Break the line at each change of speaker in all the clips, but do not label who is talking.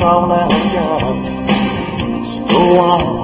all I've got. So go on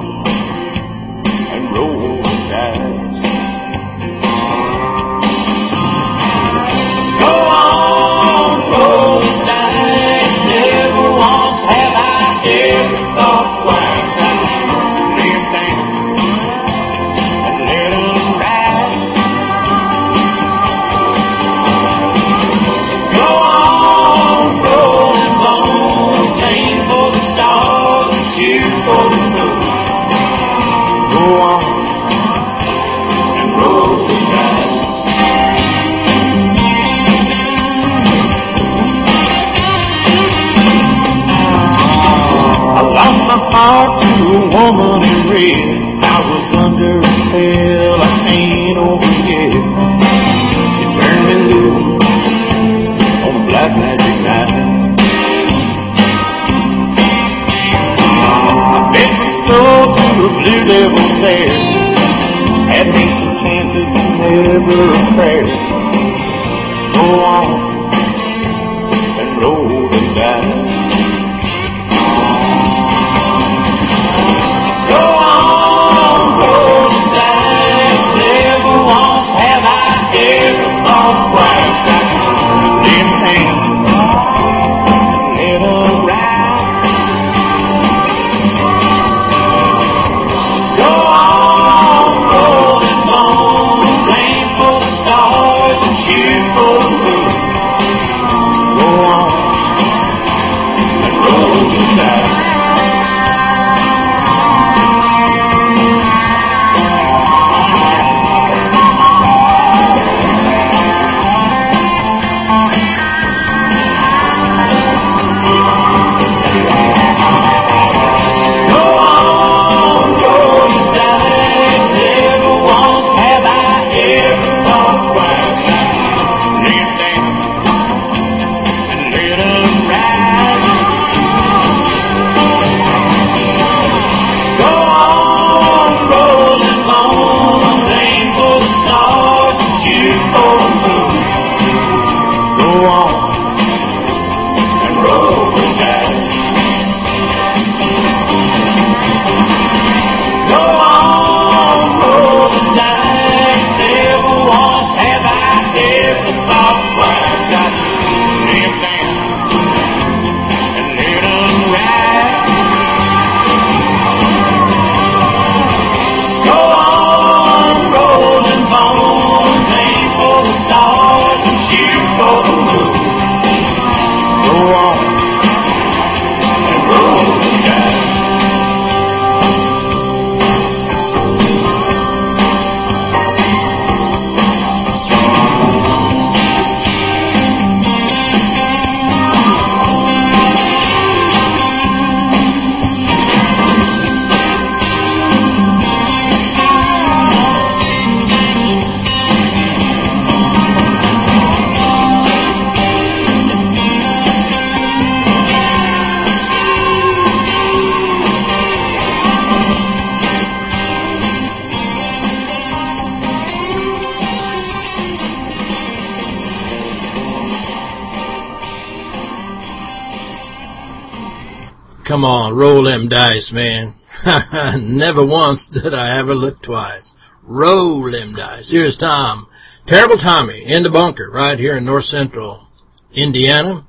Come on, roll them dice, man. Never once did I ever look twice. Roll them dice. Here's Tom. Terrible Tommy in the bunker right here in north central Indiana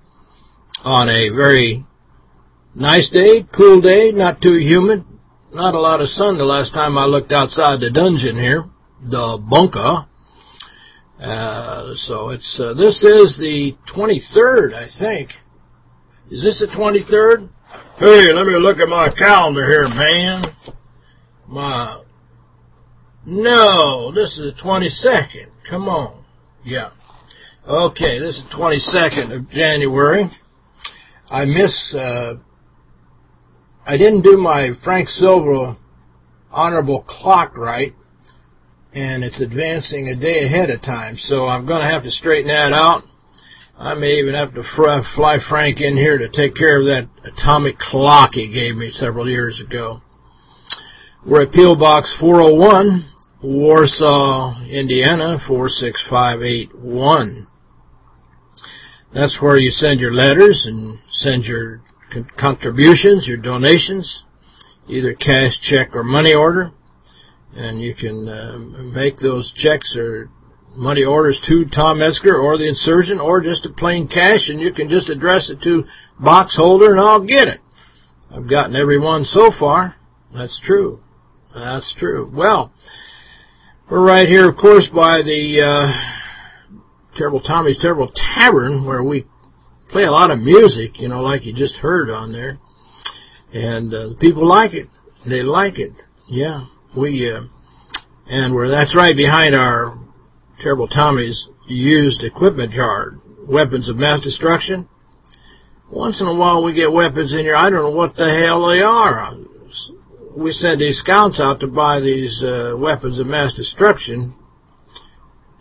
on a very nice day, cool day, not too humid, not a lot of sun the last time I looked outside the dungeon here, the bunker. Uh, so it's uh, this is the 23rd, I think. Is this the 23rd? Hey, let me look at my calendar here, man. My no, this is the 22nd. Come on. Yeah. Okay, this is the 22nd of January. I miss, uh, I didn't do my Frank Silva honorable clock right, and it's advancing a day ahead of time, so I'm going to have to straighten that out. I may even have to fly Frank in here to take care of that atomic clock he gave me several years ago. We're at P.O. Box 401, Warsaw, Indiana, 46581. That's where you send your letters and send your contributions, your donations, either cash, check, or money order. And you can uh, make those checks or money orders to Tom Metzger or the insurgent or just a plain cash and you can just address it to box holder and I'll get it. I've gotten every one so far. That's true. That's true. Well, we're right here, of course, by the uh, Terrible Tommy's Terrible Tavern where we play a lot of music, you know, like you just heard on there. And uh, the people like it. They like it. Yeah. We, uh, and we're, that's right behind our Terrible Tommy's used equipment yard. Weapons of mass destruction. Once in a while we get weapons in here. I don't know what the hell they are. We send these scouts out to buy these uh, weapons of mass destruction.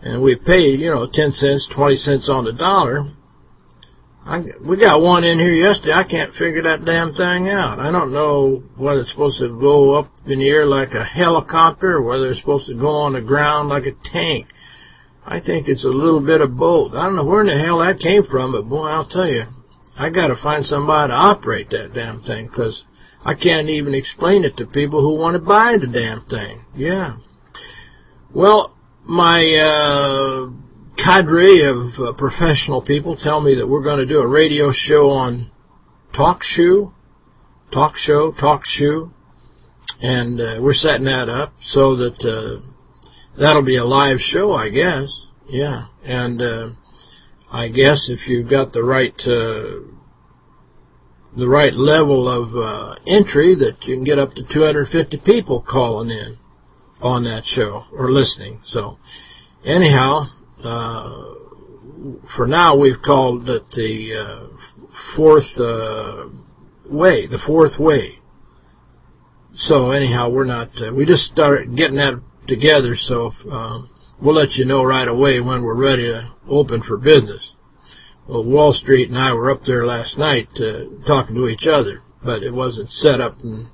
And we pay, you know, 10 cents, 20 cents on the dollar. I, we got one in here yesterday. I can't figure that damn thing out. I don't know whether it's supposed to go up in the air like a helicopter or whether it's supposed to go on the ground like a tank. I think it's a little bit of both. I don't know where in the hell that came from, but boy, I'll tell you, I got to find somebody to operate that damn thing because I can't even explain it to people who want to buy the damn thing. Yeah. Well, my uh, cadre of uh, professional people tell me that we're going to do a radio show on Talk Shoe, Talk Show, Talk Shoe, and uh, we're setting that up so that uh, that'll be a live show, I guess. Yeah, and uh, I guess if you've got the right uh, the right level of uh, entry, that you can get up to 250 people calling in on that show or listening. So, anyhow, uh, for now we've called it the uh, fourth uh, way, the fourth way. So anyhow, we're not, uh, we just started getting that together, so um, we'll let you know right away when we're ready to open for business. Well, Wall Street and I were up there last night uh, talking to each other, but it wasn't set up to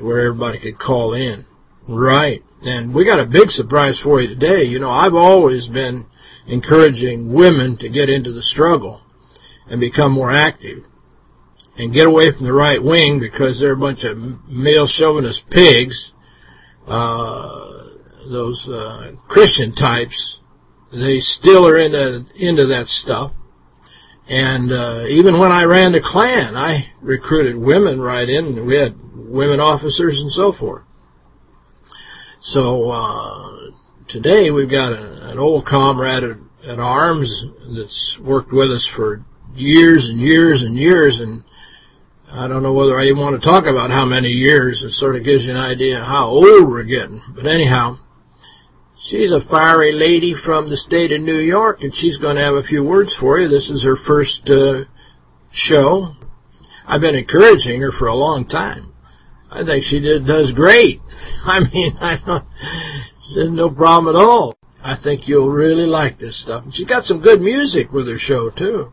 where everybody could call in. Right. And we got a big surprise for you today. You know, I've always been encouraging women to get into the struggle and become more active and get away from the right wing because they're a bunch of male chauvinist pigs. Uh, those uh, Christian types, they still are into into that stuff. And uh, even when I ran the Klan, I recruited women right in. We had women officers and so forth. So uh, today we've got a, an old comrade at, at arms that's worked with us for years and years and years, and I don't know whether I even want to talk about how many years. It sort of gives you an idea how old we're getting. But anyhow, she's a fiery lady from the state of New York, and she's going to have a few words for you. This is her first uh, show. I've been encouraging her for a long time. I think she did does great. I mean, I don't, there's no problem at all. I think you'll really like this stuff. And she's got some good music with her show, too.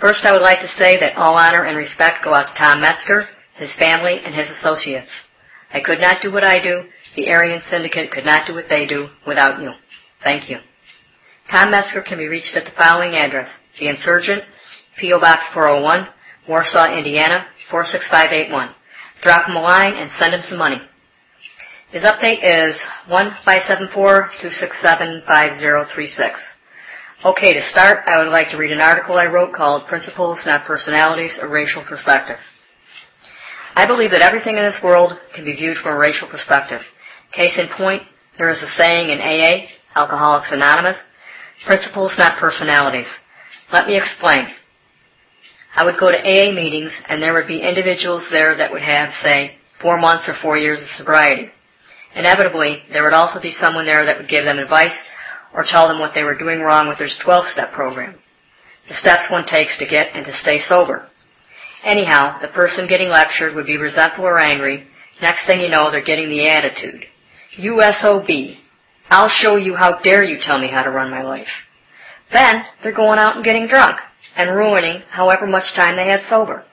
First, I would like to say that all honor and respect go out to Tom Metzger, his family, and his associates. I could not do what I do, the Aryan Syndicate could not do what they do without you. Thank you. Tom Metzger can be reached at the following address. The Insurgent, P.O. Box 401, Warsaw, Indiana, 46581. Drop him a line and send him some money. His update is 1574-267-5036. Okay, to start, I would like to read an article I wrote called Principles, Not Personalities, A Racial Perspective. I believe that everything in this world can be viewed from a racial perspective. Case in point, there is a saying in AA, Alcoholics Anonymous, principles not personalities. Let me explain. I would go to AA meetings and there would be individuals there that would have, say, four months or four years of sobriety. Inevitably, there would also be someone there that would give them advice or tell them what they were doing wrong with their 12-step program. The steps one takes to get and to stay sober. Anyhow, the person getting lectured would be resentful or angry. Next thing you know, they're getting the attitude. USOB. I'll show you how dare you tell me how to run my life. Then, they're going out and getting drunk and ruining however much time they had sober.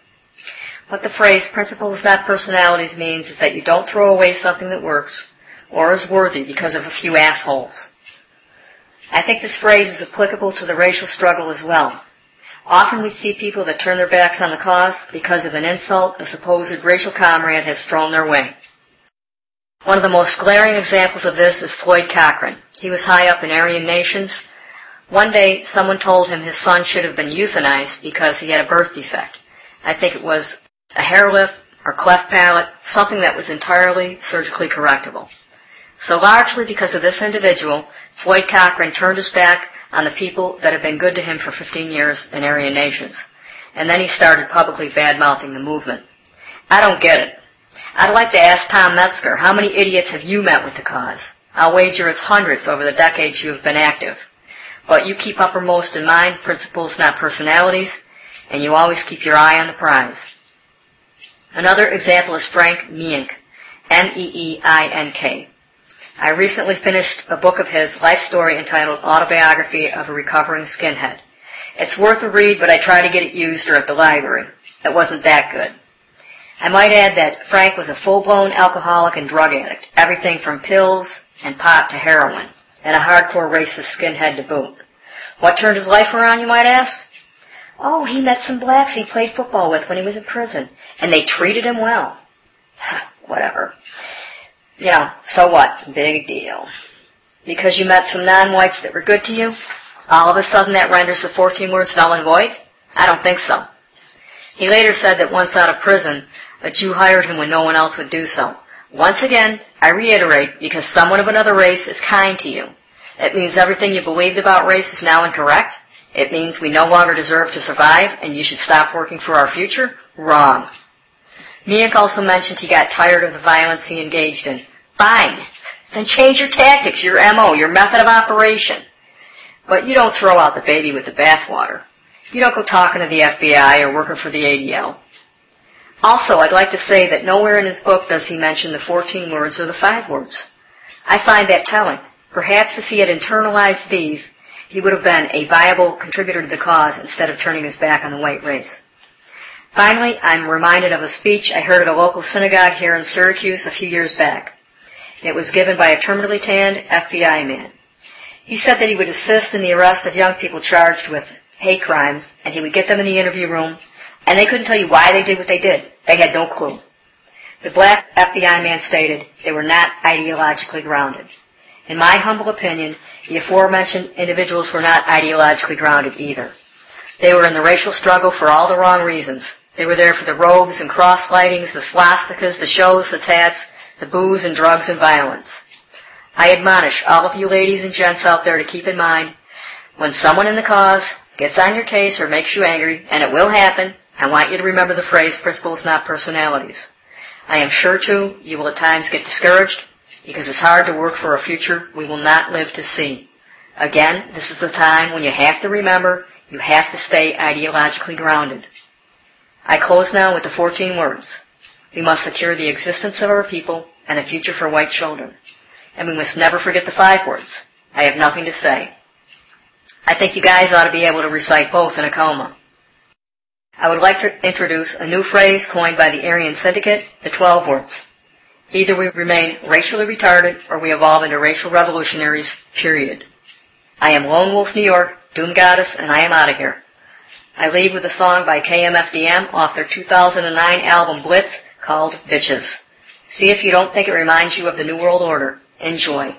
What the phrase principles not personalities means is that you don't throw away something that works or is worthy because of a few assholes. I think this phrase is applicable to the racial struggle as well. Often we see people that turn their backs on the cause because of an insult a supposed racial comrade has thrown their way. One of the most glaring examples of this is Floyd Cochran. He was high up in Aryan Nations. One day, someone told him his son should have been euthanized because he had a birth defect. I think it was a hair lip or cleft palate, something that was entirely surgically correctable. So largely because of this individual, Floyd Cochran turned his back on the people that had been good to him for 15 years in Aryan Nations. And then he started publicly bad-mouthing the movement. I don't get it. I'd like to ask Tom Metzger, how many idiots have you met with the cause? I'll wager it's hundreds over the decades you have been active. But you keep uppermost in mind principles, not personalities, and you always keep your eye on the prize. Another example is Frank Meeink, M-E-E-I-N-K. I recently finished a book of his life story entitled Autobiography of a Recovering Skinhead. It's worth a read, but I try to get it used or at the library. It wasn't that good. I might add that Frank was a full-blown alcoholic and drug addict, everything from pills and pot to heroin, and a hardcore racist skinhead to boot. What turned his life around, you might ask? Oh, he met some blacks he played football with when he was in prison, and they treated him well. Whatever know, so what? Big deal. Because you met some non-whites that were good to you, all of a sudden that renders the 14 words null and void? I don't think so. He later said that once out of prison, a Jew hired him when no one else would do so. Once again, I reiterate, because someone of another race is kind to you. It means everything you believed about race is now incorrect. It means we no longer deserve to survive and you should stop working for our future? Wrong. Meeink also mentioned he got tired of the violence he engaged in. Fine. Then change your tactics, your MO, your method of operation. But you don't throw out the baby with the bathwater. You don't go talking to the FBI or working for the ADL. Also, I'd like to say that nowhere in his book does he mention the 14 words or the 5 words. I find that telling. Perhaps if he had internalized these, he would have been a viable contributor to the cause instead of turning his back on the white race. Finally, I'm reminded of a speech I heard at a local synagogue here in Syracuse a few years back. It was given by a terminally tanned FBI man. He said that he would assist in the arrest of young people charged with hate crimes, and he would get them in the interview room, and they couldn't tell you why they did what they did. They had no clue. The black FBI man stated they were not ideologically grounded. In my humble opinion, the aforementioned individuals were not ideologically grounded either. They were in the racial struggle for all the wrong reasons. They were there for the robes and cross lightings, the swastikas, the shows, the tats, the booze and drugs and violence. I admonish all of you ladies and gents out there to keep in mind, when someone in the cause gets on your case or makes you angry, and it will happen, I want you to remember the phrase principles not personalities. I am sure too you will at times get discouraged because it's hard to work for a future we will not live to see. Again, this is the time when you have to remember you have to stay ideologically grounded. I close now with the 14 words. We must secure the existence of our people and a future for white children. And we must never forget the five words. I have nothing to say. I think you guys ought to be able to recite both in a coma. I would like to introduce a new phrase coined by the Aryan Syndicate, the 12 words. Either we remain racially retarded or we evolve into racial revolutionaries, period. I am Lone Wolf New York, Doom Goddess, and I am out of here. I leave with a song by KMFDM off their 2009 album Blitz called Bitches. See if you don't think it reminds you of the New World Order. Enjoy.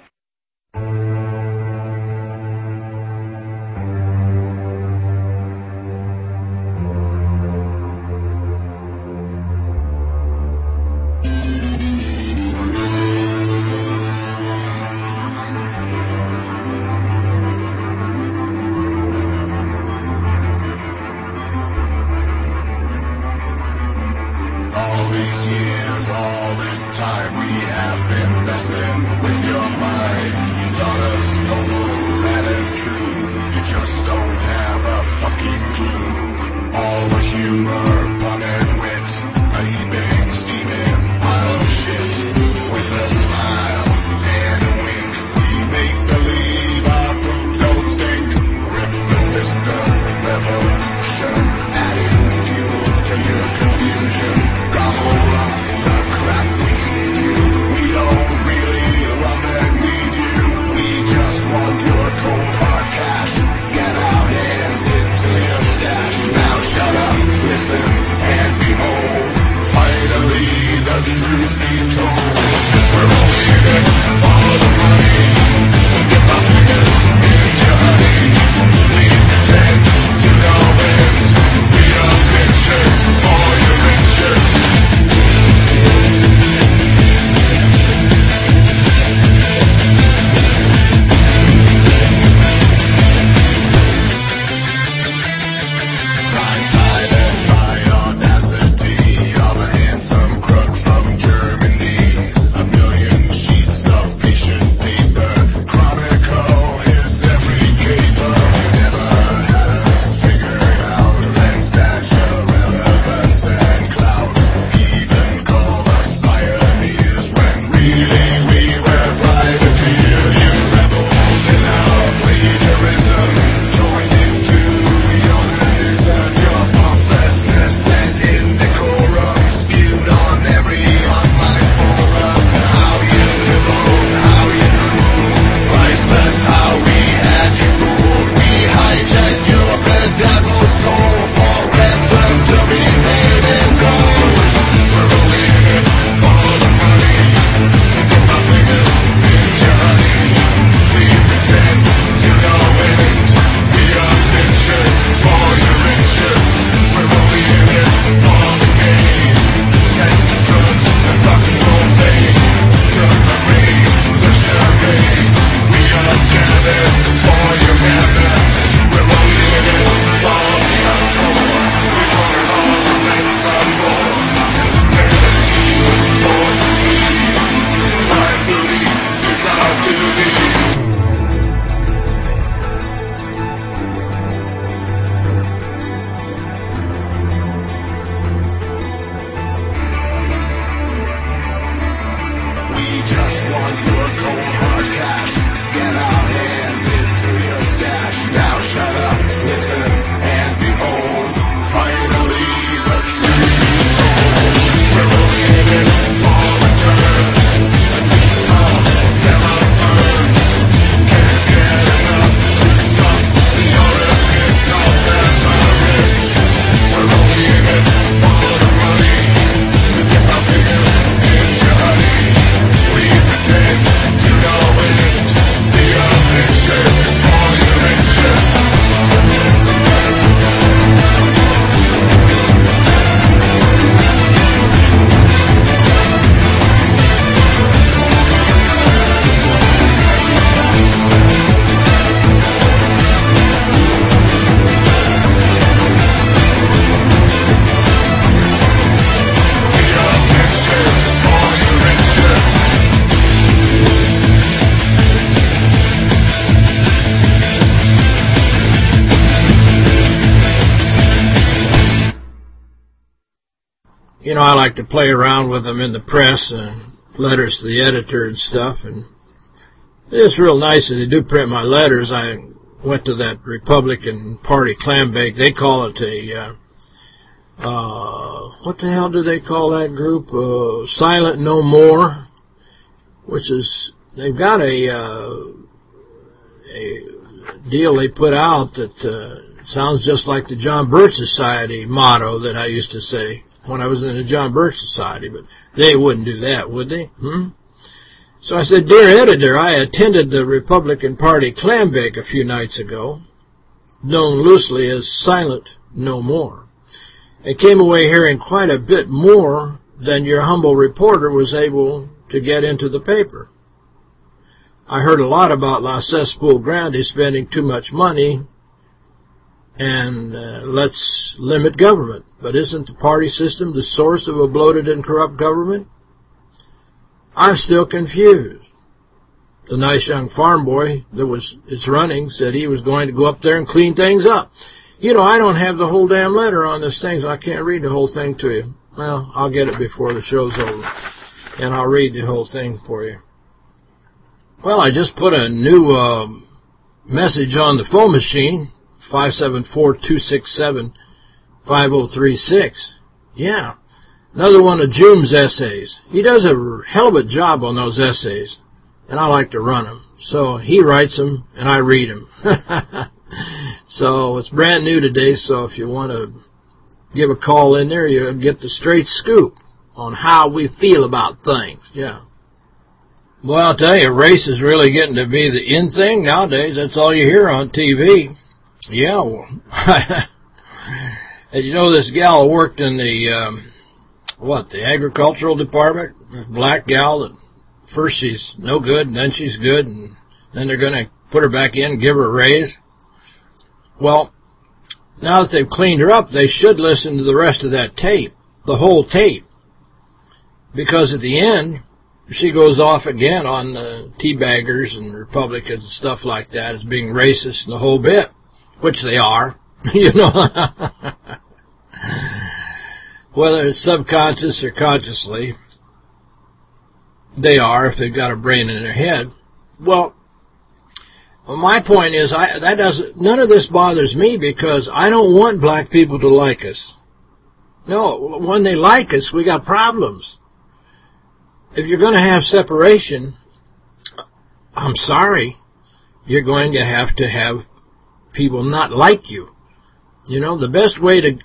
like to play around with them in the press, uh, letters to the editor and stuff. And it's real nice that they do print my letters. I went to that Republican Party clam bake. They call it a, uh, uh, what the hell do they call that group? Uh, Silent No More, which is, they've got a, uh, a deal they put out that uh, sounds just like the John Birch Society motto that I used to say when I was in the John Birch Society, but they wouldn't do that, would they? Hmm? So I said, Dear Editor, I attended the Republican Party Clambake a few nights ago, known loosely as Silent No More, and came away hearing quite a bit more than your humble reporter was able to get into the paper. I heard a lot about La Cesspool Grande spending too much money and uh, let's limit government. But isn't the party system the source of a bloated and corrupt government? I'm still confused. The nice young farm boy that was it's running said he was going to go up there and clean things up. You know, I don't have the whole damn letter on this thing, so I can't read the whole thing to you. Well, I'll get it before the show's over, and I'll read the whole thing for you. Well, I just put a new uh, message on the phone machine, 574-267-5036. Yeah, another one of June's essays. He does a hell of a job on those essays, and I like to run them. So he writes them, and I read them. so it's brand new today, so if you want to give a call in there, you'll get the straight scoop on how we feel about things. Yeah. Well, I'll tell you, race is really getting to be the in thing nowadays. That's all you hear on TV. Yeah. and you know this gal worked in the, um, what, the agricultural department? This black gal that first she's no good and then she's good and then they're going to put her back in give her a raise. Well, now that they've cleaned her up, they should listen to the rest of that tape, the whole tape. Because at the end, she goes off again on the teabaggers and Republicans and stuff like that as being racist and the whole bit, which they are, you know. Whether it's subconscious or consciously, they are if they've got a brain in their head. Well, my point is, I that doesn't. None of this bothers me because I don't want black people to like us. No, when they like us, we got problems. If you're going to have separation, I'm sorry, you're going to have to have people not like you. You know, the best way to,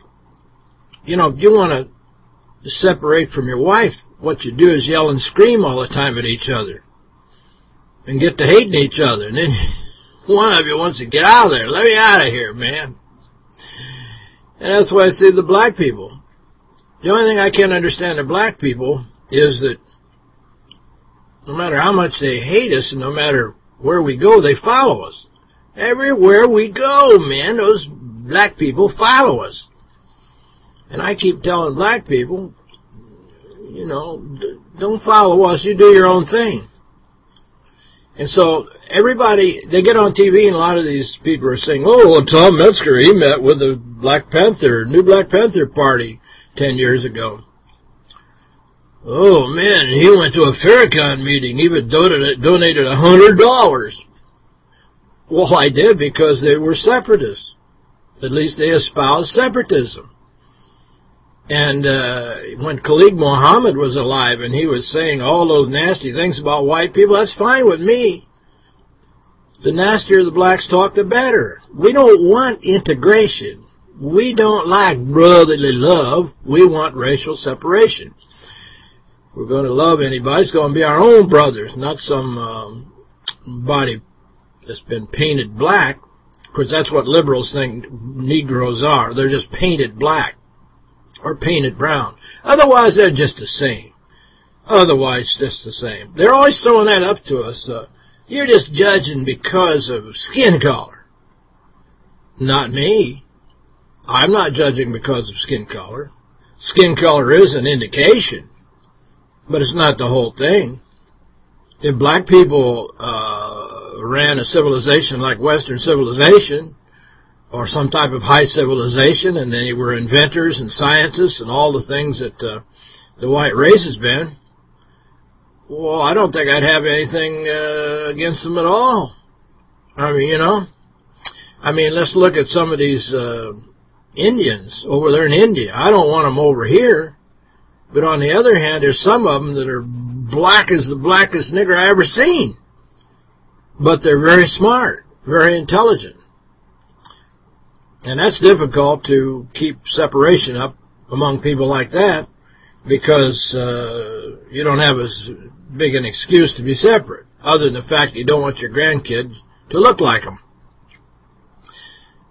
you know, if you want to separate from your wife, what you do is yell and scream all the time at each other. And get to hating each other. And then one of you wants to get out of there. Let me out of here, man. And that's why I see the black people. The only thing I can't understand the black people is that no matter how much they hate us and no matter where we go, they follow us. Everywhere we go, man, those black people follow us. And I keep telling black people, you know, don't follow us, you do your own thing. And so everybody, they get on TV and a lot of these people are saying, oh, well, Tom Metzger, he met with the Black Panther, new Black Panther party 10 years ago. Oh, man, he went to a Farrakhan meeting, He even donated a $100. Well, I did because they were separatists. At least they espoused separatism. And uh, when Khalid Muhammad was alive and he was saying all those nasty things about white people, that's fine with me. The nastier the blacks talk, the better. We don't want integration. We don't like brotherly love. We want racial separation. we're going to love anybody, it's going to be our own brothers, not some um, body that's been painted black. Of course, that's what liberals think Negroes are. They're just painted black or painted brown. Otherwise, they're just the same. Otherwise, just the same. They're always throwing that up to us. Uh, you're just judging because of skin color. Not me. I'm not judging because of skin color. Skin color is an indication, but it's not the whole thing. If black people uh, ran a civilization like Western civilization, or some type of high civilization, and they were inventors and scientists and all the things that uh, the white race has been, well, I don't think I'd have anything uh, against them at all. I mean, you know, I mean, let's look at some of these uh, Indians over there in India. I don't want them over here. But on the other hand, there's some of them that are black as the blackest nigger I ever seen. But they're very smart, very intelligent. And that's difficult to keep separation up among people like that because uh, you don't have as big an excuse to be separate, other than the fact you don't want your grandkids to look like them.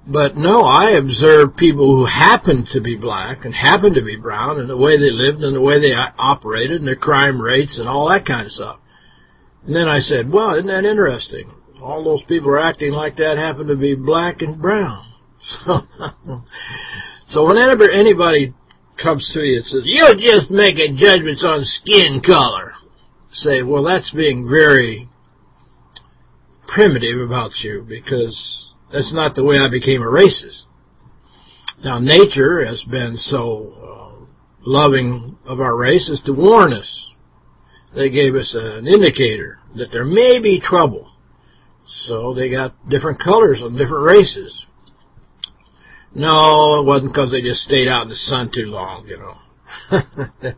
But no, I observe people who happen to be black and happen to be brown and the way they lived and the way they operated and their crime rates and all that kind of stuff. And then I said, well, isn't that interesting? All those people are acting like that happen to be black and brown. So, so whenever anybody comes to you and says, you're just making judgments on skin color, say, well, that's being very primitive about you because that's not the way I became a racist. Now, nature has been so uh, loving of our race as to warn us. They gave us an indicator that there may be trouble. So they got different colors on different races. No, it wasn't because they just stayed out in the sun too long, you know.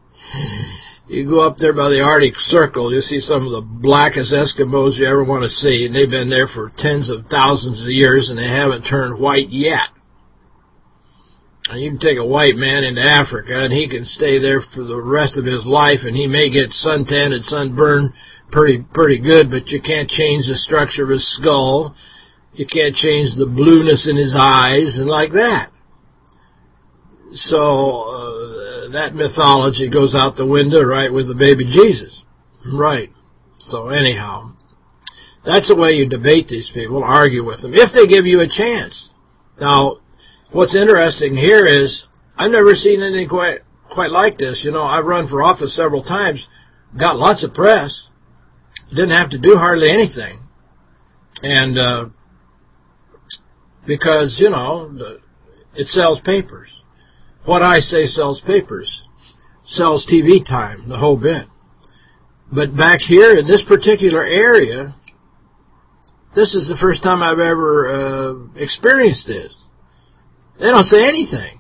you go up there by the Arctic Circle, you see some of the blackest Eskimos you ever want to see, and they've been there for tens of thousands of years, and they haven't turned white yet. You can take a white man into Africa, and he can stay there for the rest of his life, and he may get suntan and sunburn pretty pretty good, but you can't change the structure of his skull. You can't change the blueness in his eyes, and like that. So uh, that mythology goes out the window, right, with the baby Jesus. Right. So anyhow, that's the way you debate these people, argue with them, if they give you a chance. Now, what's interesting here is I've never seen anything quite quite like this. You know, I've run for office several times, got lots of press, didn't have to do hardly anything. And uh, because, you know, it sells papers. What I say sells papers, sells TV time, the whole bit. But back here in this particular area, this is the first time I've ever uh, experienced this. They don't say anything.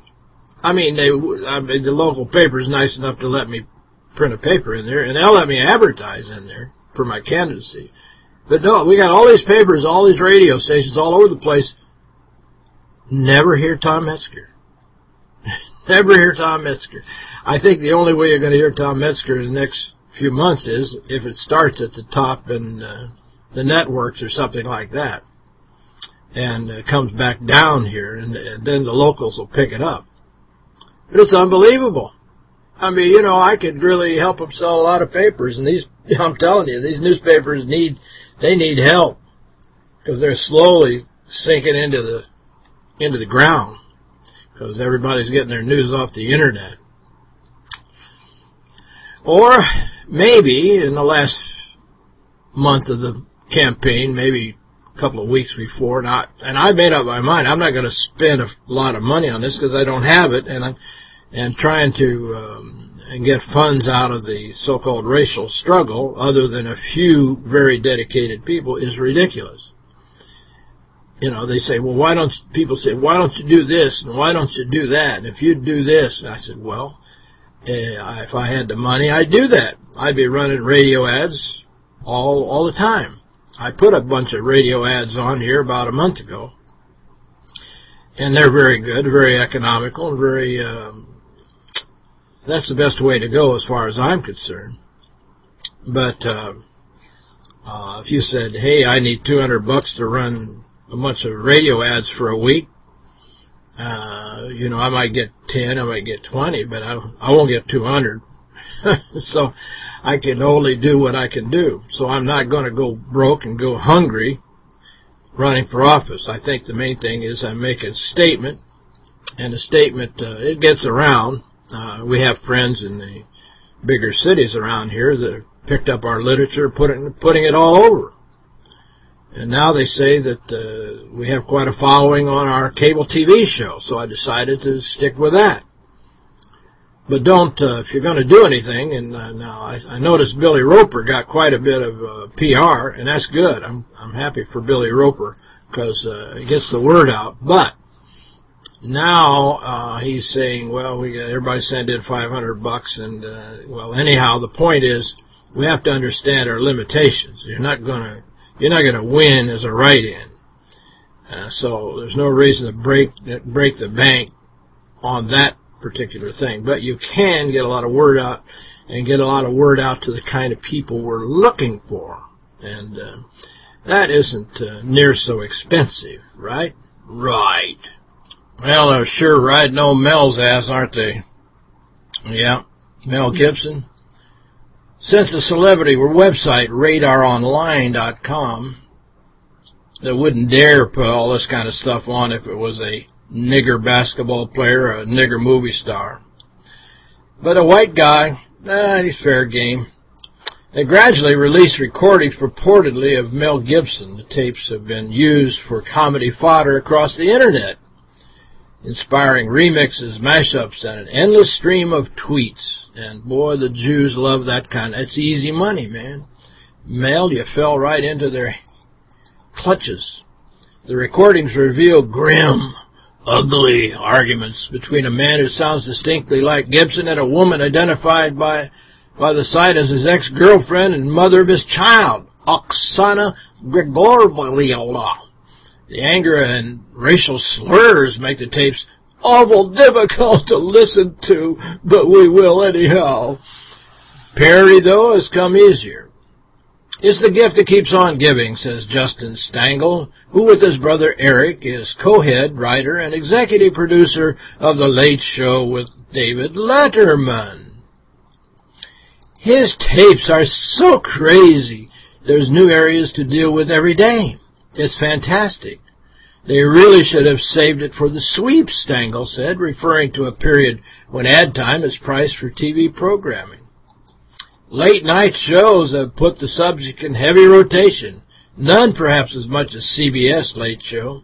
I mean, they, I mean, the local paper is nice enough to let me print a paper in there, and they'll let me advertise in there for my candidacy. But no, we got all these papers, all these radio stations all over the place. Never hear Tom Metzger. Never hear Tom Metzger. I think the only way you're going to hear Tom Metzger in the next few months is if it starts at the top in uh, the networks or something like that and uh, comes back down here, and, and then the locals will pick it up. But it's unbelievable. I mean, you know, I could really help them sell a lot of papers, and these, I'm telling you, these newspapers need, they need help because they're slowly sinking into the, into the ground because everybody's getting their news off the internet. Or maybe in the last month of the campaign, maybe couple of weeks before, and I and I made up my mind, I'm not going to spend a lot of money on this because I don't have it, and I'm and trying to um, and get funds out of the so-called racial struggle, other than a few very dedicated people, is ridiculous. You know, they say, well, why don't people say, why don't you do this and why don't you do that? And if you do this, I said, well, uh, if I had the money, I'd do that. I'd be running radio ads all all the time. I put a bunch of radio ads on here about a month ago, and they're very good, very economical, very um, that's the best way to go as far as I'm concerned. But uh, uh, if you said, hey, I need 200 bucks to run a bunch of radio ads for a week, uh, you know, I might get 10, I might get 20, but I, I won't get 200. so I can only do what I can do. So I'm not going to go broke and go hungry running for office. I think the main thing is I make a statement, and the statement, uh, it gets around, uh, we have friends in the bigger cities around here that picked up our literature, putting putting it all over. And now they say that uh, we have quite a following on our cable TV show, so I decided to stick with that. But don't, uh, if you're going to do anything, and uh, now I, I noticed Billy Roper got quite a bit of uh, PR, and that's good. I'm I'm happy for Billy Roper because uh, it gets the word out. But now uh, he's saying, well, we got everybody send in 500 bucks, and uh, well, anyhow, the point is we have to understand our limitations. You're not going to you're not going to win as a write-in, uh, so there's no reason to break break the bank on that particular thing. But you can get a lot of word out and get a lot of word out to the kind of people we're looking for, and uh, that isn't uh, near so expensive, right? Right. Well, they're sure riding old Mel's ass, aren't they? Yeah, Mel Gibson. Since a celebrity, our website, radaronline.com, that wouldn't dare put all this kind of stuff on if it was a nigger basketball player, a nigger movie star. But a white guy, ah, he's fair game. They gradually released recordings purportedly of Mel Gibson. The tapes have been used for comedy fodder across the Internet, inspiring remixes, mashups, and an endless stream of tweets. And boy, the Jews love that kind. That's easy money, man. Mel, you fell right into their clutches. The recordings reveal grim, ugly arguments between a man who sounds distinctly like Gibson and a woman identified by by the side as his ex-girlfriend and mother of his child, Oksana Grigorieva. The anger and racial slurs make the tapes awful difficult to listen to, but we will anyhow. Parody, though, has come easier. It's the gift that keeps on giving, says Justin Stangel, who with his brother Eric is co-head, writer, and executive producer of The Late Show with David Letterman. His tapes are so crazy. There's new areas to deal with every day. It's fantastic. They really should have saved it for the sweep, Stangel said, referring to a period when ad time is priced for TV programming. Late night shows have put the subject in heavy rotation, none perhaps as much as CBS Late Show.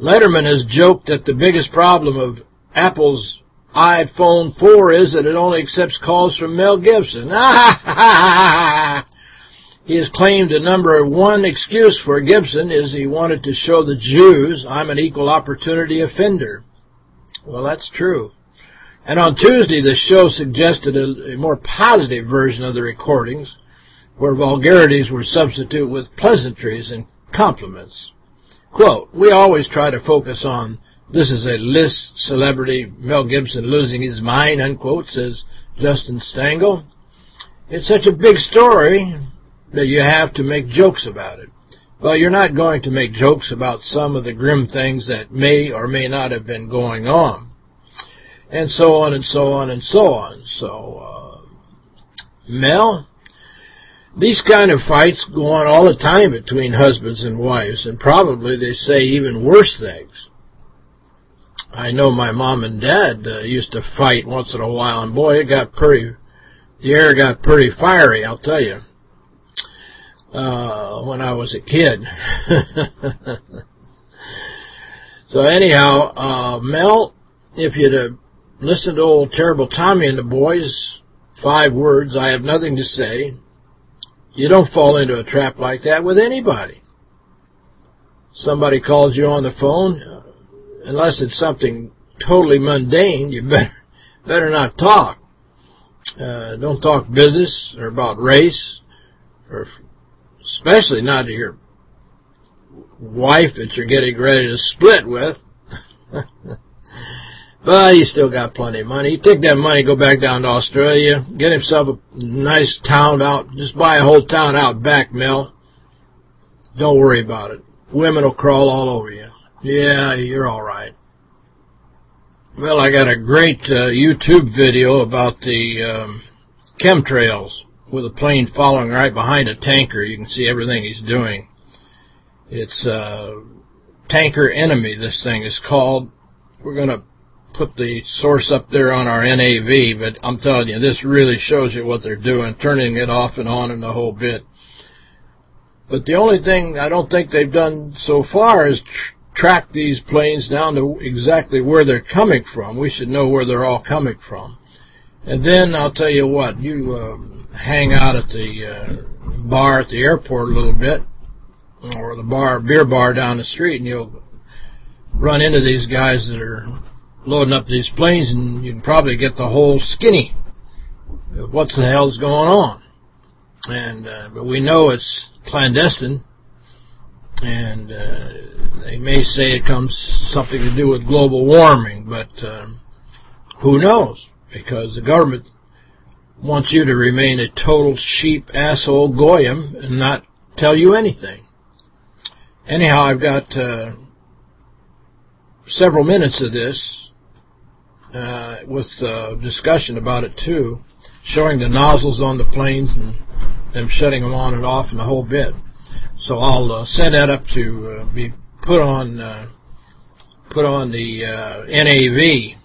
Letterman has joked that the biggest problem of Apple's iPhone 4 is that it only accepts calls from Mel Gibson. he has claimed the number one excuse for Gibson is he wanted to show the Jews I'm an equal opportunity offender. Well, that's true. And on Tuesday, the show suggested a, a more positive version of the recordings, where vulgarities were substituted with pleasantries and compliments. Quote, we always try to focus on this is a list celebrity, Mel Gibson losing his mind, unquote, says Justin Stangel. It's such a big story that you have to make jokes about it. Well, you're not going to make jokes about some of the grim things that may or may not have been going on. And so on and so on and so on. So, uh, Mel, these kind of fights go on all the time between husbands and wives, and probably they say even worse things. I know my mom and dad uh, used to fight once in a while, and boy, it got pretty, the air got pretty fiery, I'll tell you, uh, when I was a kid. so anyhow, uh, Mel, if you'd have listened to old Terrible Tommy and the boys, five words, I have nothing to say, you don't fall into a trap like that with anybody. Somebody calls you on the phone, unless it's something totally mundane, you better better not talk. Uh, don't talk business or about race, or especially not to your wife that you're getting ready to split with. but he still got plenty of money. Take that money, go back down to Australia, get himself a nice town out, just buy a whole town out back, Mel. Don't worry about it. Women will crawl all over you. Yeah, you're all right. Well, I got a great uh, YouTube video about the um, chemtrails with a plane following right behind a tanker. You can see everything he's doing. It's uh, Tanker Enemy, this thing is called. We're going to put the source up there on our NAV, but I'm telling you, this really shows you what they're doing, turning it off and on and the whole bit. But the only thing I don't think they've done so far is tr track these planes down to exactly where they're coming from. We should know where they're all coming from. And then I'll tell you what, you uh, hang out at the uh, bar at the airport a little bit, or the bar, beer bar down the street, and you'll run into these guys that are loading up these planes, and you can probably get the whole skinny what the hell's going on. And uh, But we know it's clandestine, and uh, they may say it comes something to do with global warming, but um, who knows? Because the government wants you to remain a total sheep asshole goyim and not tell you anything. Anyhow, I've got uh, several minutes of this uh, with uh, discussion about it too, showing the nozzles on the planes and them shutting them on and off and the whole bit. So I'll uh, set that up to uh, be put on uh, put on the uh, NAV.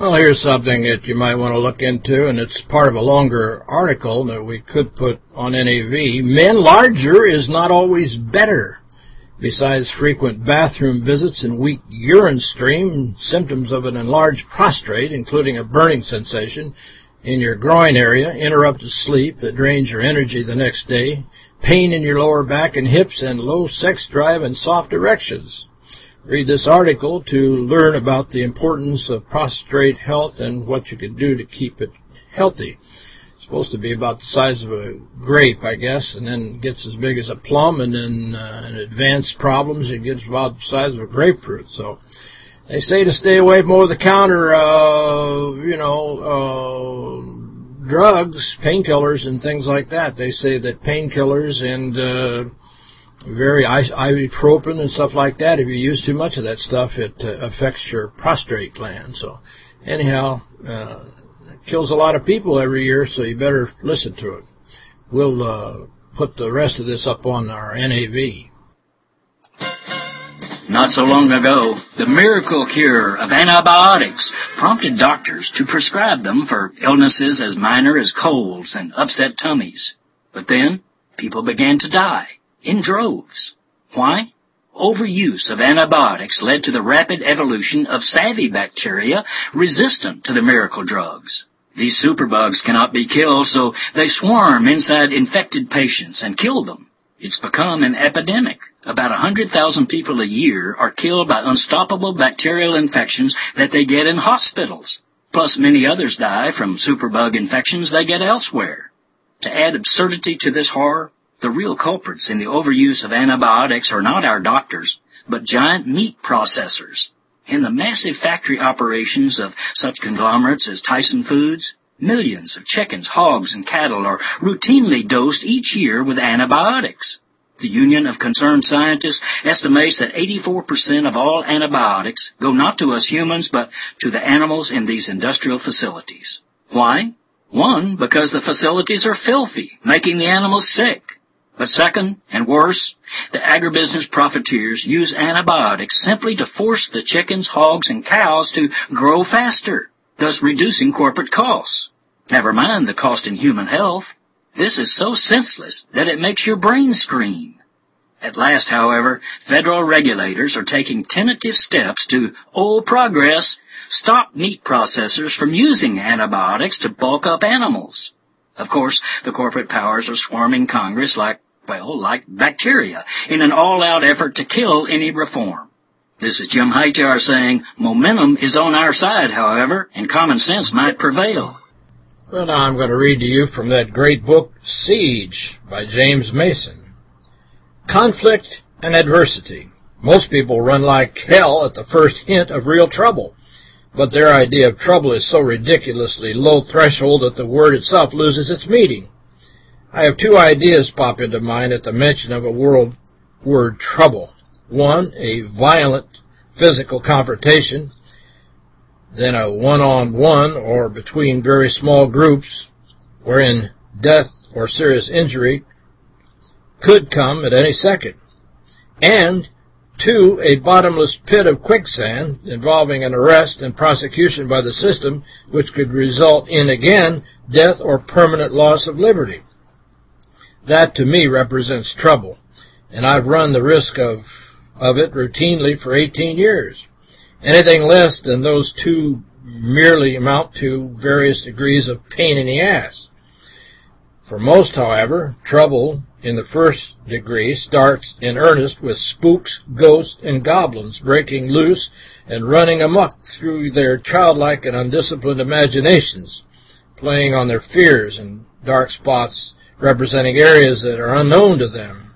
Well, here's something that you might want to look into, and it's part of a longer article that we could put on NAV. Men larger is not always better. Besides frequent bathroom visits and weak urine stream, symptoms of an enlarged prostate, including a burning sensation in your groin area, interrupted sleep that drains your energy the next day, pain in your lower back and hips, and low sex drive and soft erections. Read this article to learn about the importance of prostate health and what you can do to keep it healthy. Supposed to be about the size of a grape, I guess, and then gets as big as a plum, and then uh, in advanced problems it gets about the size of a grapefruit. So they say to stay away from over-the-counter, uh, you know, uh, drugs, painkillers, and things like that. They say that painkillers and uh, very ibuprofen and stuff like that. If you use too much of that stuff, it uh, affects your prostate gland. So, anyhow, uh, kills a lot of people every year, so you better listen to it. We'll uh, put the rest of this up on our NAV.
Not so long ago, the miracle cure of antibiotics prompted doctors to prescribe them for illnesses as minor as colds and upset tummies. But then, people began to die in droves. Why? Overuse of antibiotics led to the rapid evolution of savvy bacteria resistant to the miracle drugs. These superbugs cannot be killed, so they swarm inside infected patients and kill them. It's become an epidemic. About 100,000 people a year are killed by unstoppable bacterial infections that they get in hospitals. Plus many others die from superbug infections they get elsewhere. To add absurdity to this horror, the real culprits in the overuse of antibiotics are not our doctors, but giant meat processors. In the massive factory operations of such conglomerates as Tyson Foods, millions of chickens, hogs, and cattle are routinely dosed each year with antibiotics. The Union of Concerned Scientists estimates that 84% of all antibiotics go not to us humans, but to the animals in these industrial facilities. Why? One, because the facilities are filthy, making the animals sick. But second, and worse, the agribusiness profiteers use antibiotics simply to force the chickens, hogs, and cows to grow faster, thus reducing corporate costs. Never mind the cost in human health. This is so senseless that it makes your brain scream. At last, however, federal regulators are taking tentative steps to, oh progress, stop meat processors from using antibiotics to bulk up animals. Of course, the corporate powers are swarming Congress like well, like bacteria, in an all-out effort to kill any reform. This is Jim Hightower saying, momentum is on our side, however, and common sense might prevail.
Well, now I'm going to read to you from that great book, Siege, by James Mason. Conflict and adversity. Most people run like hell at the first hint of real trouble, but their idea of trouble is so ridiculously low threshold that the word itself loses its meaning. I have two ideas pop into mind at the mention of a world word trouble. One, a violent physical confrontation, then a one-on-one -on -one or between very small groups wherein death or serious injury could come at any second. And two, a bottomless pit of quicksand involving an arrest and prosecution by the system which could result in, again, death or permanent loss of liberty. That to me represents trouble, and I've run the risk of, of it routinely for 18 years. Anything less than those two merely amount to various degrees of pain in the ass. For most, however, trouble in the first degree starts in earnest with spooks, ghosts, and goblins breaking loose and running amuck through their childlike and undisciplined imaginations, playing on their fears and dark spots representing areas that are unknown to them.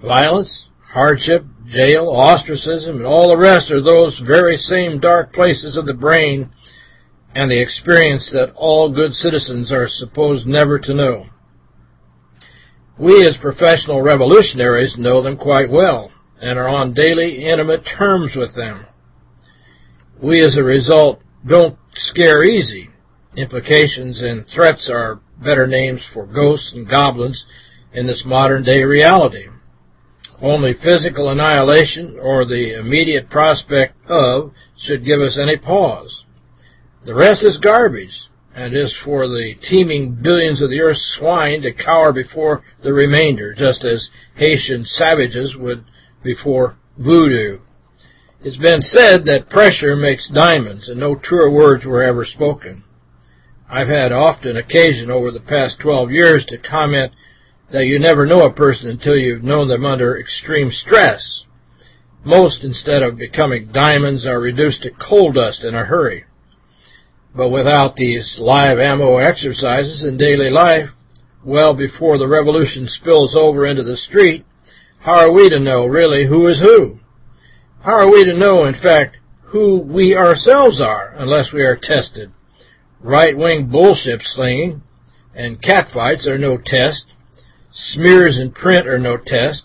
Violence, hardship, jail, ostracism, and all the rest are those very same dark places of the brain and the experience that all good citizens are supposed never to know. We as professional revolutionaries know them quite well and are on daily intimate terms with them. We as a result don't scare easy. Implications and threats are better names for ghosts and goblins in this modern-day reality. Only physical annihilation or the immediate prospect of should give us any pause. The rest is garbage, and is for the teeming billions of the earth's swine to cower before the remainder, just as Haitian savages would before voodoo. It's been said that pressure makes diamonds, and no truer words were ever spoken. I've had often occasion over the past 12 years to comment that you never know a person until you've known them under extreme stress. Most, instead of becoming diamonds, are reduced to coal dust in a hurry. But without these live ammo exercises in daily life, well before the revolution spills over into the street, how are we to know really who is who? How are we to know, in fact, who we ourselves are unless we are tested? Right-wing bullshit slinging and catfights are no test. Smears in print are no test.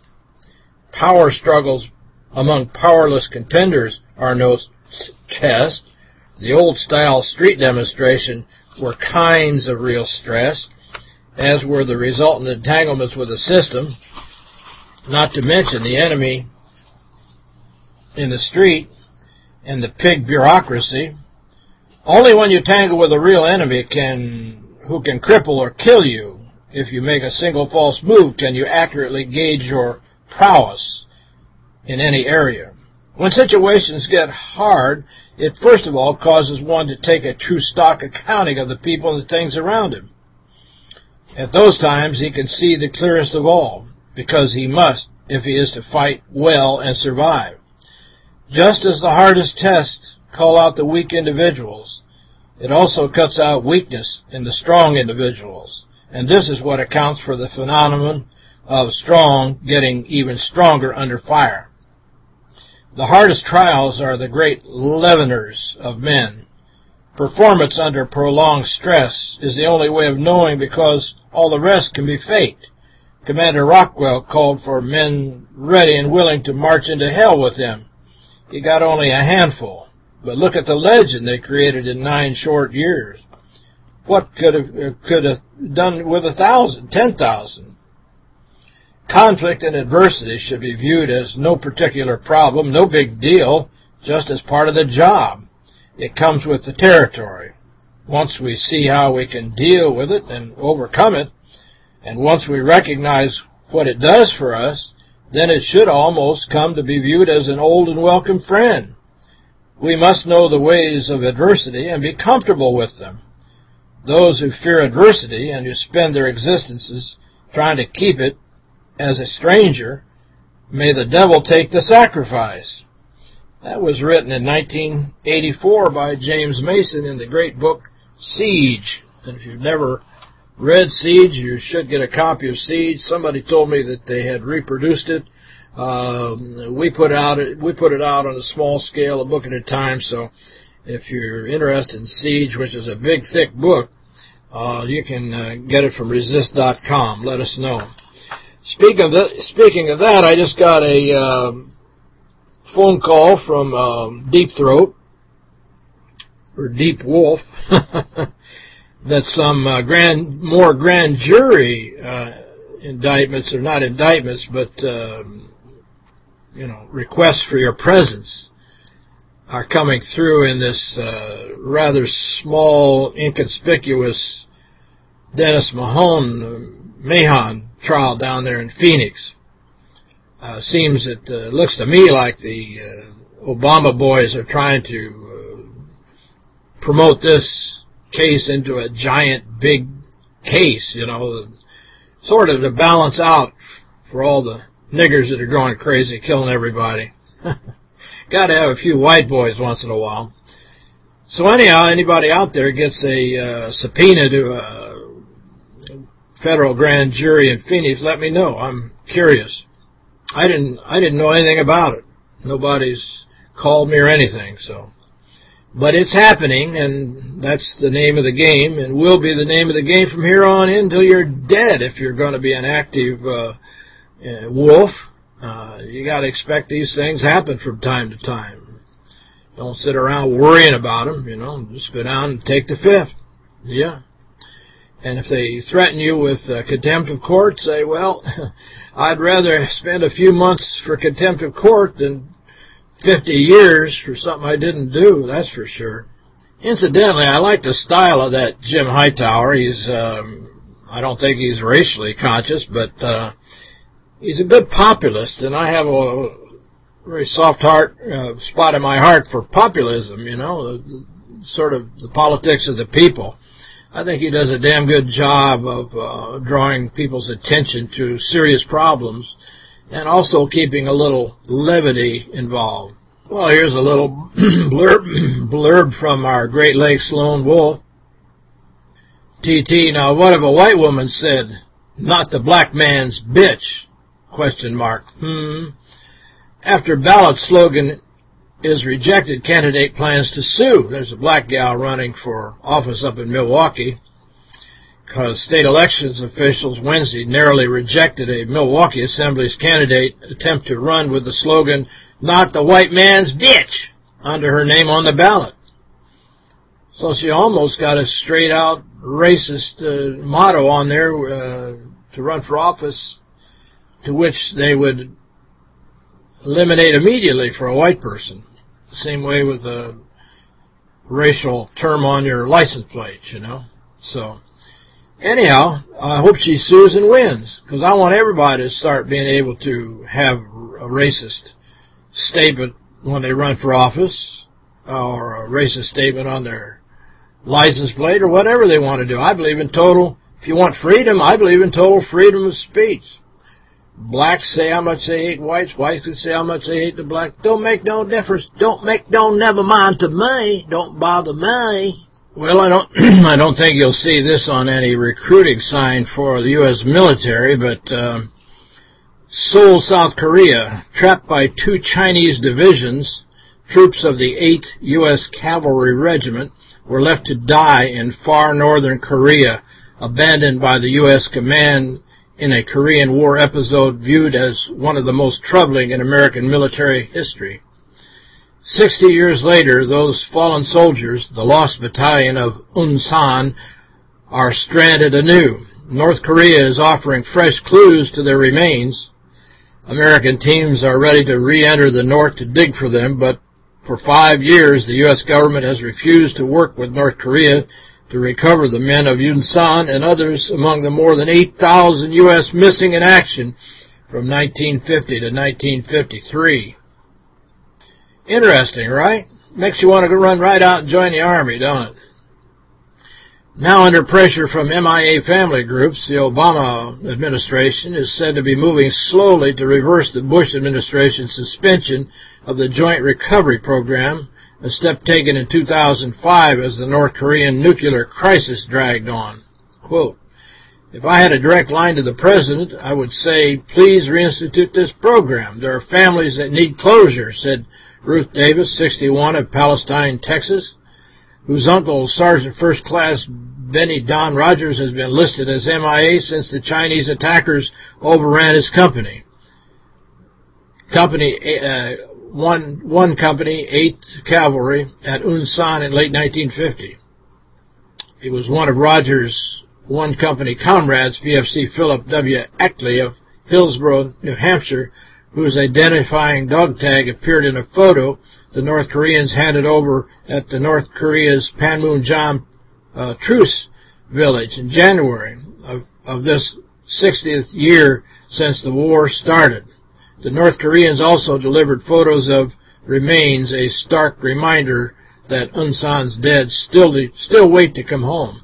Power struggles among powerless contenders are no test. The old-style street demonstration were kinds of real stress, as were the resultant entanglements with the system, not to mention the enemy in the street and the pig bureaucracy. Only when you tangle with a real enemy can who can cripple or kill you if you make a single false move, can you accurately gauge your prowess in any area? When situations get hard, it first of all causes one to take a true stock accounting of the people and the things around him. At those times, he can see the clearest of all, because he must if he is to fight well and survive. Just as the hardest tests call out the weak individuals, it also cuts out weakness in the strong individuals. And this is what accounts for the phenomenon of strong getting even stronger under fire. The hardest trials are the great leaveners of men. Performance under prolonged stress is the only way of knowing because all the rest can be faked. Commander Rockwell called for men ready and willing to march into hell with him. He got only a handful. But look at the legend they created in nine short years. What could have uh, could have done with a thousand, ten thousand? Conflict and adversity should be viewed as no particular problem, no big deal, just as part of the job. It comes with the territory. Once we see how we can deal with it and overcome it, and once we recognize what it does for us, then it should almost come to be viewed as an old and welcome friend. We must know the ways of adversity and be comfortable with them. Those who fear adversity and who spend their existences trying to keep it as a stranger, may the devil take the sacrifice. That was written in 1984 by James Mason in the great book Siege. And if you've never read Siege, you should get a copy of Siege. Somebody told me that they had reproduced it. Um, we put out we put it out on a small scale, a book at a time. So, if you're interested in Siege, which is a big, thick book, uh, you can uh, get it from resist.com. Let us know. Speaking of that, speaking of that, I just got a uh, phone call from um, Deep Throat or Deep Wolf that some uh, grand, more grand jury uh, indictments, or not indictments, but um, you know, requests for your presence are coming through in this uh, rather small, inconspicuous Dennis Mahon, Mahon trial down there in Phoenix. Uh, seems it uh, looks to me like the uh, Obama boys are trying to uh, promote this case into a giant, big case, you know, sort of to balance out for all the niggers that are going crazy, killing everybody. Got to have a few white boys once in a while. So anyhow, anybody out there gets a uh, subpoena to a federal grand jury in Phoenix, let me know. I'm curious. I didn't I didn't know anything about it. Nobody's called me or anything, so. But it's happening, and that's the name of the game, and will be the name of the game from here on in until you're dead if you're going to be an active uh, uh, wolf. Uh, you got to expect these things happen from time to time. Don't sit around worrying about them, you know. Just go down and take the fifth. Yeah. And if they threaten you with uh, contempt of court, say, well, I'd rather spend a few months for contempt of court than 50 years for something I didn't do, that's for sure. Incidentally, I like the style of that Jim Hightower. He's, um, I don't think he's racially conscious, but uh, he's a good populist, and I have a very soft heart uh, spot in my heart for populism, you know, the, the, sort of the politics of the people. I think he does a damn good job of uh, drawing people's attention to serious problems and also keeping a little levity involved. Well, here's a little blurb, blurb from our Great Lakes lone wolf. TT, now what if a white woman said, not the black man's bitch? Question mark. Hmm. After ballot slogan is rejected, candidate plans to sue. There's a black gal running for office up in Milwaukee because state elections officials Wednesday narrowly rejected a Milwaukee Assembly's candidate attempt to run with the slogan, not the white man's bitch, under her name on the ballot. So she almost got a straight-out racist uh, motto on there uh, to run for office, to which they would eliminate immediately for a white person. Same way with a racial term on your license plate, you know. So, anyhow, I hope she sues and wins, because I want everybody to start being able to have a racist statement when they run for office, or a racist statement on their license plate, or whatever they want to do. I believe in total, if you want freedom, I believe in total freedom of speech. Blacks say how much they hate whites. Whites can say how much they hate the black. Don't make no difference. Don't make no never mind to me. Don't bother me. Well, I don't I don't think you'll see this on any recruiting sign for the U.S. military, but uh, Seoul, South Korea, trapped by two Chinese divisions, troops of the 8th U.S. Cavalry Regiment were left to die in far northern Korea, abandoned by the U.S. command in a Korean War episode viewed as one of the most troubling in American military history. Sixty years later, those fallen soldiers, the lost battalion of Unsan, are stranded anew. North Korea is offering fresh clues to their remains. American teams are ready to re-enter the North to dig for them, but for five years the U.S. government has refused to work with North Korea to recover the men of Unsan and others among the more than 8,000 U.S. missing in action from 1950 to 1953. Interesting, right? Makes you want to go run right out and join the Army, don't it? Now under pressure from MIA family groups, the Obama administration is said to be moving slowly to reverse the Bush administration's suspension of the Joint Recovery Program, a step taken in 2005 as the North Korean nuclear crisis dragged on. Quote, if I had a direct line to the president, I would say, please reinstitute this program. There are families that need closure, said Ruth Davis, 61, of Palestine, Texas, whose uncle, Sergeant First Class Benny Don Rogers, has been listed as MIA since the Chinese attackers overran his company. Company uh, one one company, 8th Cavalry, at Unsan in late 1950. He was one of Rogers' one company comrades, PFC Philip W. Eckley of Hillsborough, New Hampshire, whose identifying dog tag appeared in a photo the North Koreans handed over at the North Korea's Panmunjom uh, Truce village in January of, of this 60th year since the war started. The North Koreans also delivered photos of remains, a stark reminder that Unsan's dead still still wait to come home.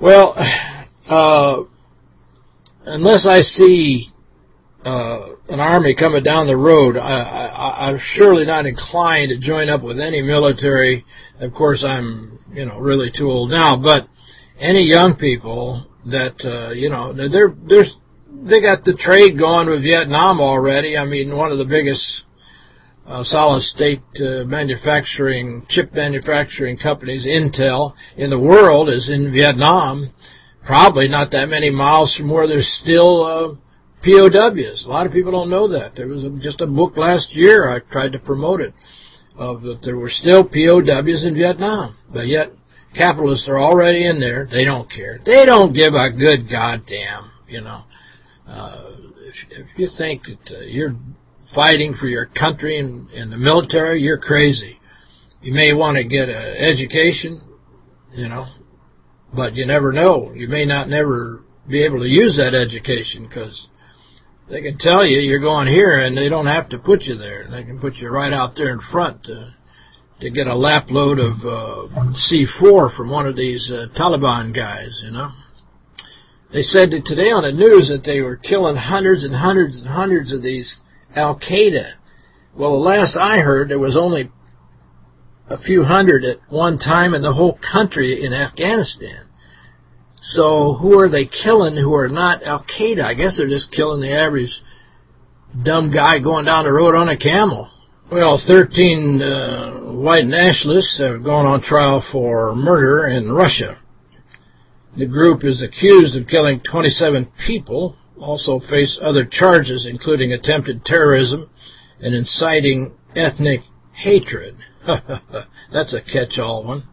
Well, uh, unless I see uh, an army coming down the road, I, I'm surely not inclined to join up with any military. Of course, I'm you know really too old now, but any young people that uh, you know they're there's they got the trade going with Vietnam already. I mean, one of the biggest uh, solid-state uh, manufacturing, chip manufacturing companies, Intel, in the world is in Vietnam, probably not that many miles from where there's still uh, POWs. A lot of people don't know that. There was a, just a book last year, I tried to promote it, of that there were still POWs in Vietnam, but yet capitalists are already in there. They don't care. They don't give a good goddamn, you know. Uh, if, if you think that uh, you're fighting for your country and in the military, you're crazy. You may want to get an education, you know, but you never know. You may not never be able to use that education because they can tell you you're going here and they don't have to put you there. They can put you right out there in front to, to get a lap load of uh, C4 from one of these uh, Taliban guys, you know. They said that today on the news that they were killing hundreds and hundreds and hundreds of these Al-Qaeda. Well, the last I heard, there was only a few hundred at one time in the whole country in Afghanistan. So who are they killing who are not Al-Qaeda? I guess they're just killing the average dumb guy going down the road on a camel. Well, 13 uh, white nationalists have gone on trial for murder in Russia. The group is accused of killing 27 people, also face other charges including attempted terrorism and inciting ethnic hatred. That's a catch-all one.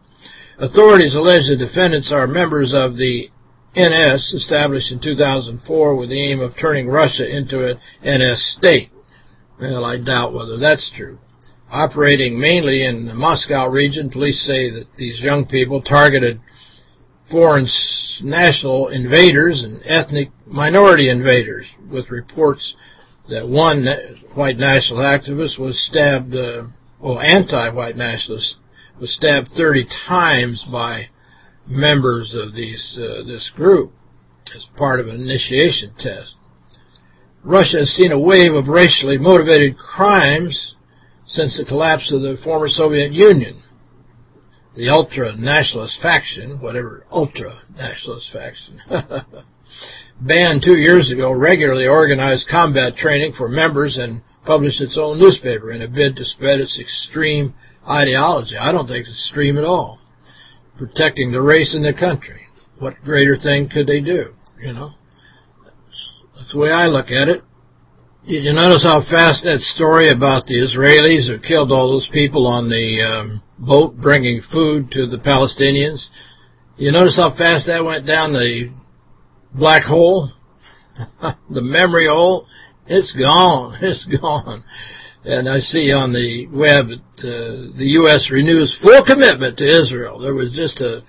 Authorities allege the defendants are members of the NS, established in 2004 with the aim of turning Russia into an NS state. Well, I doubt whether that's true. Operating mainly in the Moscow region, police say that these young people targeted foreign national invaders and ethnic minority invaders, with reports that one white national activist was stabbed, uh, anti-white nationalist was stabbed 30 times by members of these uh, this group as part of an initiation test. Russia has seen a wave of racially motivated crimes since the collapse of the former Soviet Union. The ultra-nationalist faction, whatever ultra-nationalist faction, banned two years ago regularly organized combat training for members and published its own newspaper in a bid to spread its extreme ideology. I don't think it's extreme at all. Protecting the race in the country. What greater thing could they do, you know? That's the way I look at it. Did you notice how fast that story about the Israelis who killed all those people on the um, boat bringing food to the Palestinians? You notice how fast that went down the black hole? the memory hole? It's gone. It's gone. And I see on the web uh, the U.S. renews full commitment to Israel. There was just a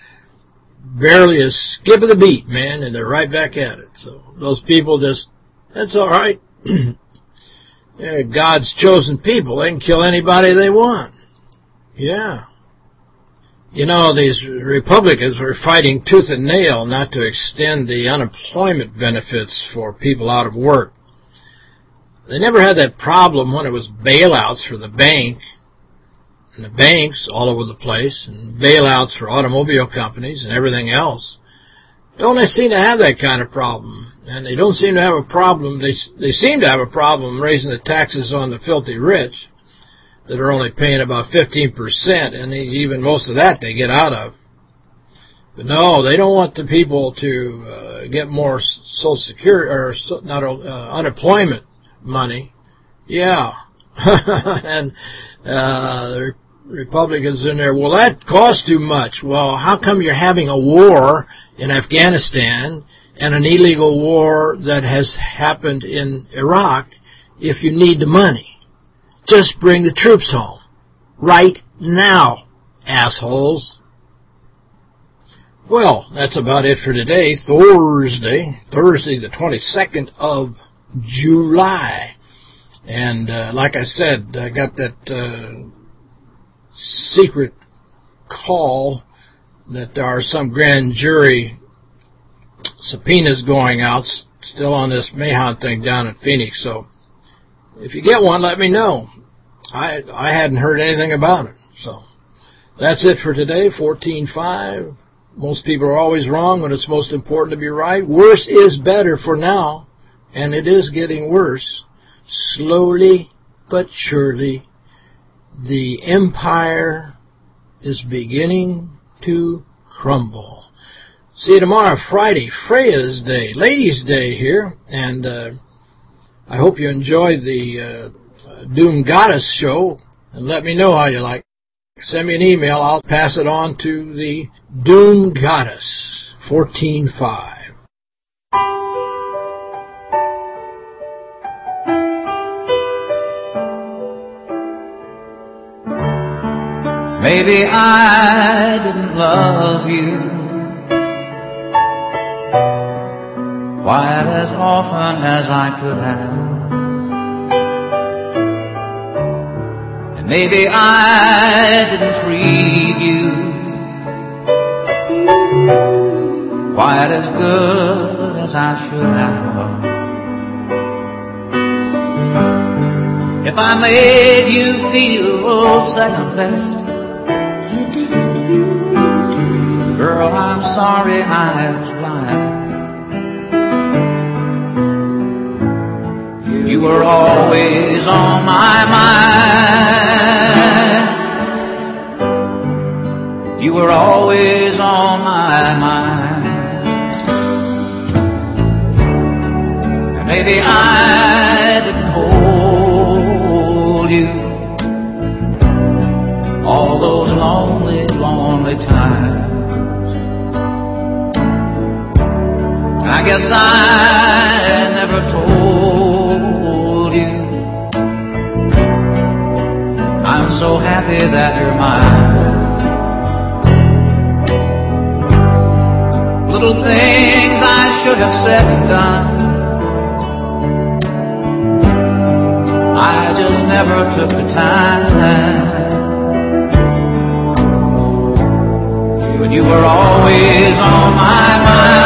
barely a skip of the beat, man, and they're right back at it. So those people just, that's all right. God's chosen people. They can kill anybody they want. Yeah. You know, these Republicans were fighting tooth and nail not to extend the unemployment benefits for people out of work. They never had that problem when it was bailouts for the bank and the banks all over the place and bailouts for automobile companies and everything else. Don't they seem to have that kind of problem? And they don't seem to have a problem. They they seem to have a problem raising the taxes on the filthy rich that are only paying about 15%, and even most of that they get out of. But no, they don't want the people to uh, get more Social Security or so, not uh, unemployment money. Yeah. and uh, the Republicans in there, well, that costs too much. Well, how come you're having a war in Afghanistan and an illegal war that has happened in Iraq if you need the money? Just bring the troops home. Right now, assholes. Well, that's about it for today. Thursday, Thursday the 22nd of July. And uh, like I said, I got that uh, secret call that there are some grand jury subpoenas going out still on this Mahon thing down in Phoenix. So if you get one, let me know. I I hadn't heard anything about it. So that's it for today, 14.5. Most people are always wrong when it's most important to be right. Worse is better for now and it is getting worse. Slowly but surely, the empire is beginning to crumble. See you tomorrow, Friday, Freya's Day, Ladies' Day here, and uh, I hope you enjoyed the uh, Doom Goddess show, and let me know how you like Send me an email. I'll pass it on to the Doom Goddess 145.
Maybe I didn't love you quite as often as I could have. And maybe I didn't treat you quite as good as I should have. If I made you feel second best, girl, I'm sorry I were always on my mind. You were always on my mind. And maybe I didn't hold you all those lonely, lonely times. I guess I never happy that you're mine. Little things I should have said and done. I just never took the time. But you were always on my mind.